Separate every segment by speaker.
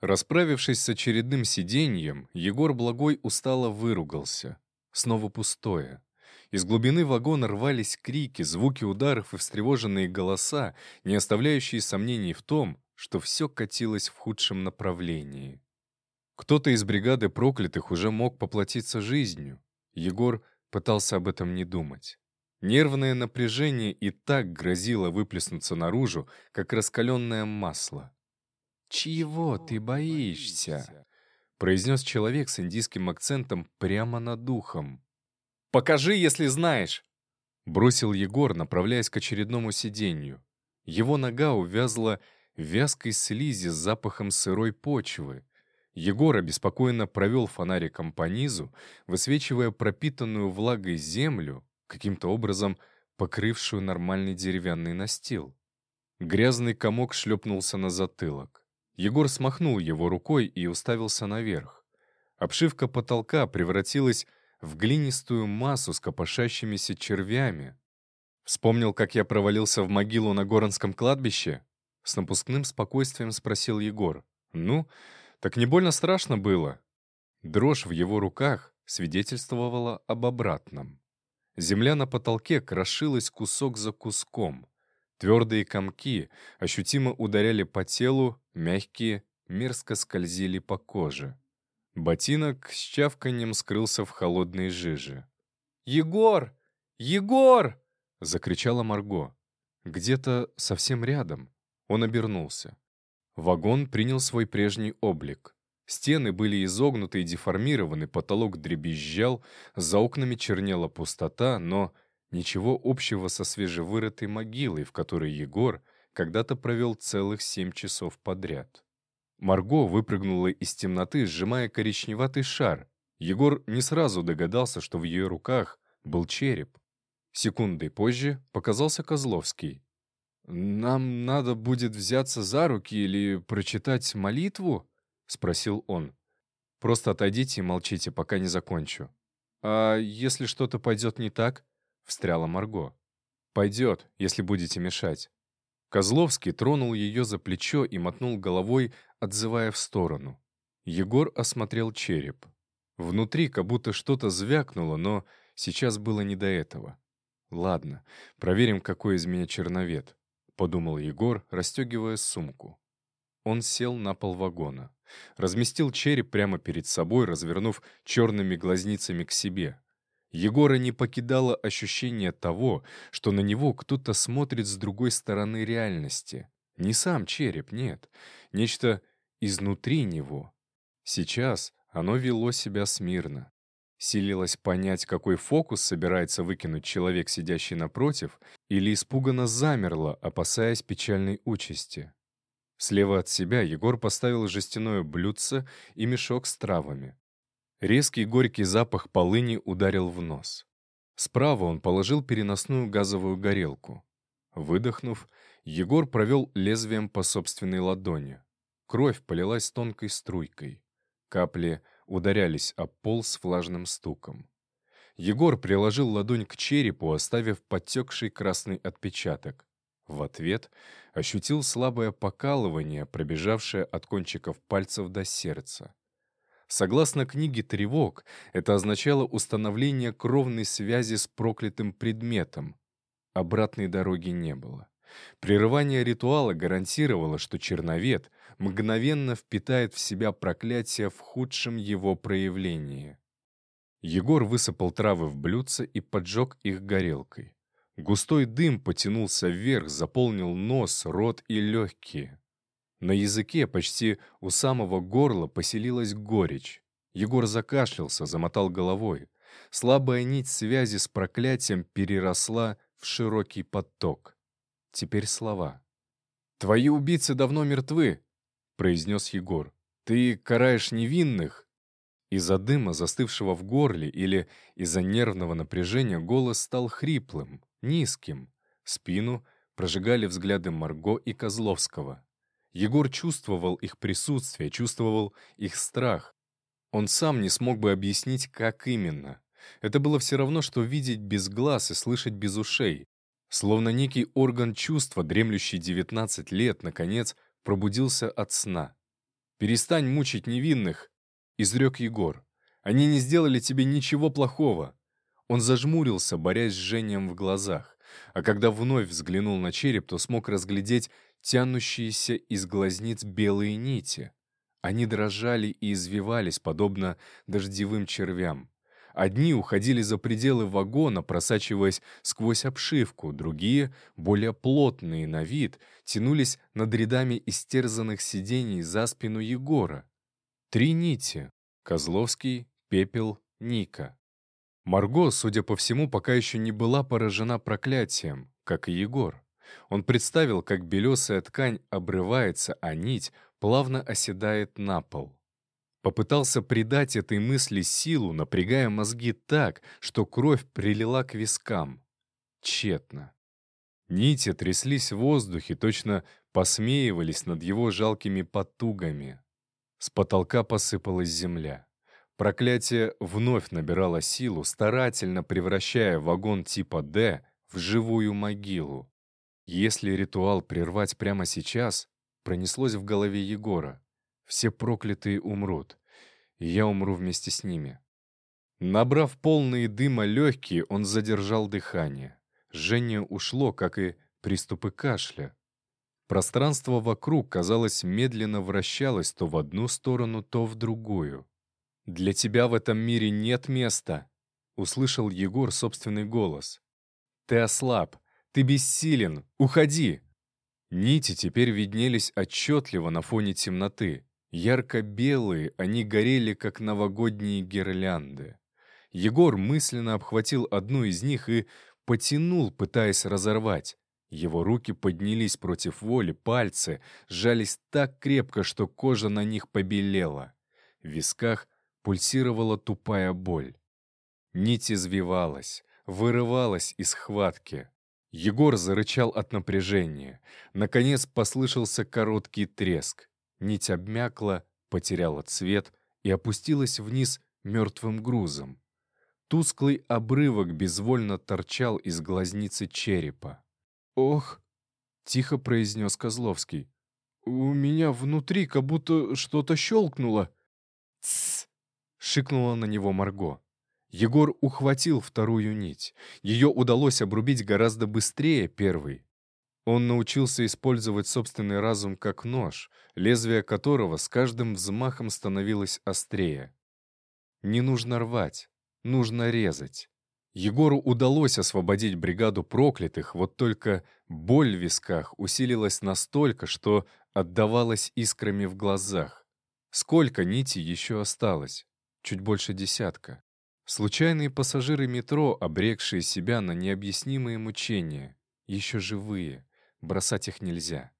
Speaker 1: Расправившись с очередным сиденьем, Егор Благой устало выругался. Снова пустое. Из глубины вагона рвались крики, звуки ударов и встревоженные голоса, не оставляющие сомнений в том, что все катилось в худшем направлении. Кто-то из бригады проклятых уже мог поплатиться жизнью. Егор пытался об этом не думать. Нервное напряжение и так грозило выплеснуться наружу, как раскаленное масло. «Чего ты боишься?» — произнес человек с индийским акцентом прямо над духом. «Покажи, если знаешь!» — бросил Егор, направляясь к очередному сиденью. Его нога увязла вязкой слизи с запахом сырой почвы. Егор обеспокоенно провел фонариком по низу, высвечивая пропитанную влагой землю, каким-то образом покрывшую нормальный деревянный настил. Грязный комок шлепнулся на затылок. Егор смахнул его рукой и уставился наверх. Обшивка потолка превратилась в глинистую массу с копошащимися червями. Вспомнил, как я провалился в могилу на Горонском кладбище? С напускным спокойствием спросил Егор. Ну, так не больно страшно было. Дрожь в его руках свидетельствовала об обратном. Земля на потолке крошилась кусок за куском. Твердые комки ощутимо ударяли по телу, мягкие мерзко скользили по коже. Ботинок с чавканьем скрылся в холодной жиже. «Егор! Егор!» — закричала Марго. Где-то совсем рядом. Он обернулся. Вагон принял свой прежний облик. Стены были изогнуты и деформированы, потолок дребезжал, за окнами чернела пустота, но ничего общего со свежевырытой могилой, в которой Егор когда-то провел целых семь часов подряд. Марго выпрыгнула из темноты, сжимая коричневатый шар. Егор не сразу догадался, что в ее руках был череп. Секундой позже показался Козловский. «Нам надо будет взяться за руки или прочитать молитву?» — спросил он. «Просто отойдите и молчите, пока не закончу». «А если что-то пойдет не так?» — встряла Марго. «Пойдет, если будете мешать». Козловский тронул ее за плечо и мотнул головой, отзывая в сторону. Егор осмотрел череп. Внутри как будто что-то звякнуло, но сейчас было не до этого. «Ладно, проверим, какой из меня черновед», — подумал Егор, расстегивая сумку. Он сел на пол вагона. Разместил череп прямо перед собой, развернув черными глазницами к себе. Егора не покидало ощущение того, что на него кто-то смотрит с другой стороны реальности. Не сам череп, нет. Нечто изнутри него. Сейчас оно вело себя смирно. Силилось понять, какой фокус собирается выкинуть человек, сидящий напротив, или испуганно замерло, опасаясь печальной участи. Слева от себя Егор поставил жестяное блюдце и мешок с травами. Резкий горький запах полыни ударил в нос. Справа он положил переносную газовую горелку. Выдохнув, Егор провел лезвием по собственной ладони. Кровь полилась тонкой струйкой. Капли ударялись об пол с влажным стуком. Егор приложил ладонь к черепу, оставив подтекший красный отпечаток. В ответ ощутил слабое покалывание, пробежавшее от кончиков пальцев до сердца. Согласно книге «Тревог», это означало установление кровной связи с проклятым предметом. Обратной дороги не было. Прерывание ритуала гарантировало, что черновед мгновенно впитает в себя проклятие в худшем его проявлении. Егор высыпал травы в блюдце и поджег их горелкой. Густой дым потянулся вверх, заполнил нос, рот и легкие. На языке почти у самого горла поселилась горечь. Егор закашлялся, замотал головой. Слабая нить связи с проклятием переросла в широкий поток. Теперь слова. «Твои убийцы давно мертвы», — произнес Егор. «Ты караешь невинных». Из-за дыма, застывшего в горле, или из-за нервного напряжения голос стал хриплым, низким. Спину прожигали взгляды Марго и Козловского. Егор чувствовал их присутствие, чувствовал их страх. Он сам не смог бы объяснить, как именно. Это было все равно, что видеть без глаз и слышать без ушей. Словно некий орган чувства, дремлющий 19 лет, наконец, пробудился от сна. Перестань мучить невинных!» — изрек Егор. «Они не сделали тебе ничего плохого!» Он зажмурился, борясь с жжением в глазах, а когда вновь взглянул на череп, то смог разглядеть тянущиеся из глазниц белые нити. Они дрожали и извивались, подобно дождевым червям. Одни уходили за пределы вагона, просачиваясь сквозь обшивку, другие, более плотные на вид, тянулись над рядами истерзанных сидений за спину Егора. Три нити — Козловский, Пепел, Ника. Марго, судя по всему, пока еще не была поражена проклятием, как и Егор. Он представил, как белесая ткань обрывается, а нить плавно оседает на пол. Попытался придать этой мысли силу, напрягая мозги так, что кровь прилила к вискам. Тщетно. Нити тряслись в воздухе, точно посмеивались над его жалкими потугами. С потолка посыпалась земля. Проклятие вновь набирало силу, старательно превращая вагон типа «Д» в живую могилу. Если ритуал прервать прямо сейчас, пронеслось в голове Егора. Все проклятые умрут, и я умру вместе с ними. Набрав полные дыма легкие, он задержал дыхание. Жжение ушло, как и приступы кашля. Пространство вокруг, казалось, медленно вращалось то в одну сторону, то в другую. «Для тебя в этом мире нет места!» — услышал Егор собственный голос. «Ты ослаб, ты бессилен, уходи!» Нити теперь виднелись отчетливо на фоне темноты. Ярко-белые, они горели, как новогодние гирлянды. Егор мысленно обхватил одну из них и потянул, пытаясь разорвать. Его руки поднялись против воли, пальцы сжались так крепко, что кожа на них побелела. В висках пульсировала тупая боль. Нить извивалась, вырывалась из хватки. Егор зарычал от напряжения. Наконец послышался короткий треск. Нить обмякла, потеряла цвет и опустилась вниз мертвым грузом. Тусклый обрывок безвольно торчал из глазницы черепа. «Ох!» — тихо произнес Козловский. «У меня внутри как будто что-то щелкнуло». «Тссс!» — шикнула на него Марго. Егор ухватил вторую нить. Ее удалось обрубить гораздо быстрее первой. Он научился использовать собственный разум как нож, лезвие которого с каждым взмахом становилось острее. Не нужно рвать, нужно резать. Егору удалось освободить бригаду проклятых, вот только боль в висках усилилась настолько, что отдавалась искрами в глазах. Сколько нитей еще осталось? Чуть больше десятка. Случайные пассажиры метро, обрекшие себя на необъяснимые мучения, еще живые. Бросать их нельзя.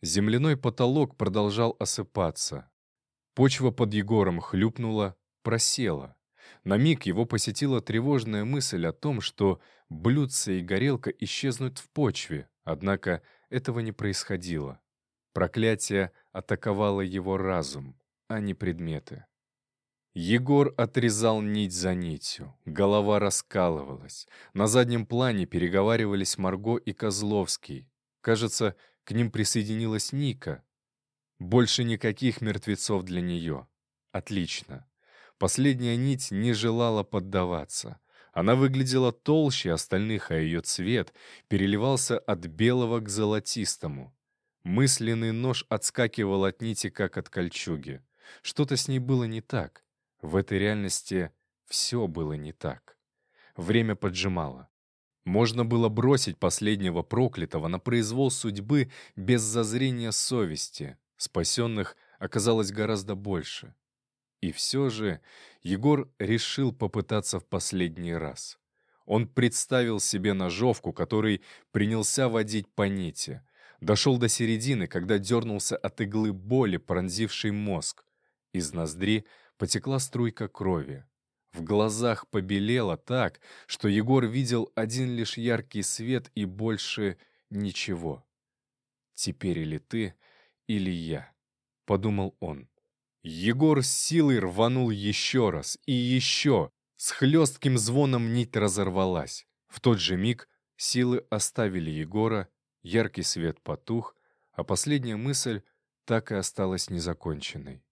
Speaker 1: Земляной потолок продолжал осыпаться. Почва под Егором хлюпнула, просела. На миг его посетила тревожная мысль о том, что блюдце и горелка исчезнут в почве, однако этого не происходило. Проклятие атаковало его разум, а не предметы. Егор отрезал нить за нитью. Голова раскалывалась. На заднем плане переговаривались Марго и Козловский. Кажется, к ним присоединилась Ника. Больше никаких мертвецов для нее. Отлично. Последняя нить не желала поддаваться. Она выглядела толще остальных, а ее цвет переливался от белого к золотистому. Мысленный нож отскакивал от нити, как от кольчуги. Что-то с ней было не так. В этой реальности все было не так. Время поджимало. Можно было бросить последнего проклятого на произвол судьбы без зазрения совести. Спасенных оказалось гораздо больше. И все же Егор решил попытаться в последний раз. Он представил себе ножовку, который принялся водить по нити. Дошел до середины, когда дернулся от иглы боли, пронзившей мозг. Из ноздри потекла струйка крови. В глазах побелело так, что Егор видел один лишь яркий свет и больше ничего. «Теперь или ты, или я», — подумал он. Егор с силой рванул еще раз и еще. С хлестким звоном нить разорвалась. В тот же миг силы оставили Егора, яркий свет потух, а последняя мысль так и осталась незаконченной.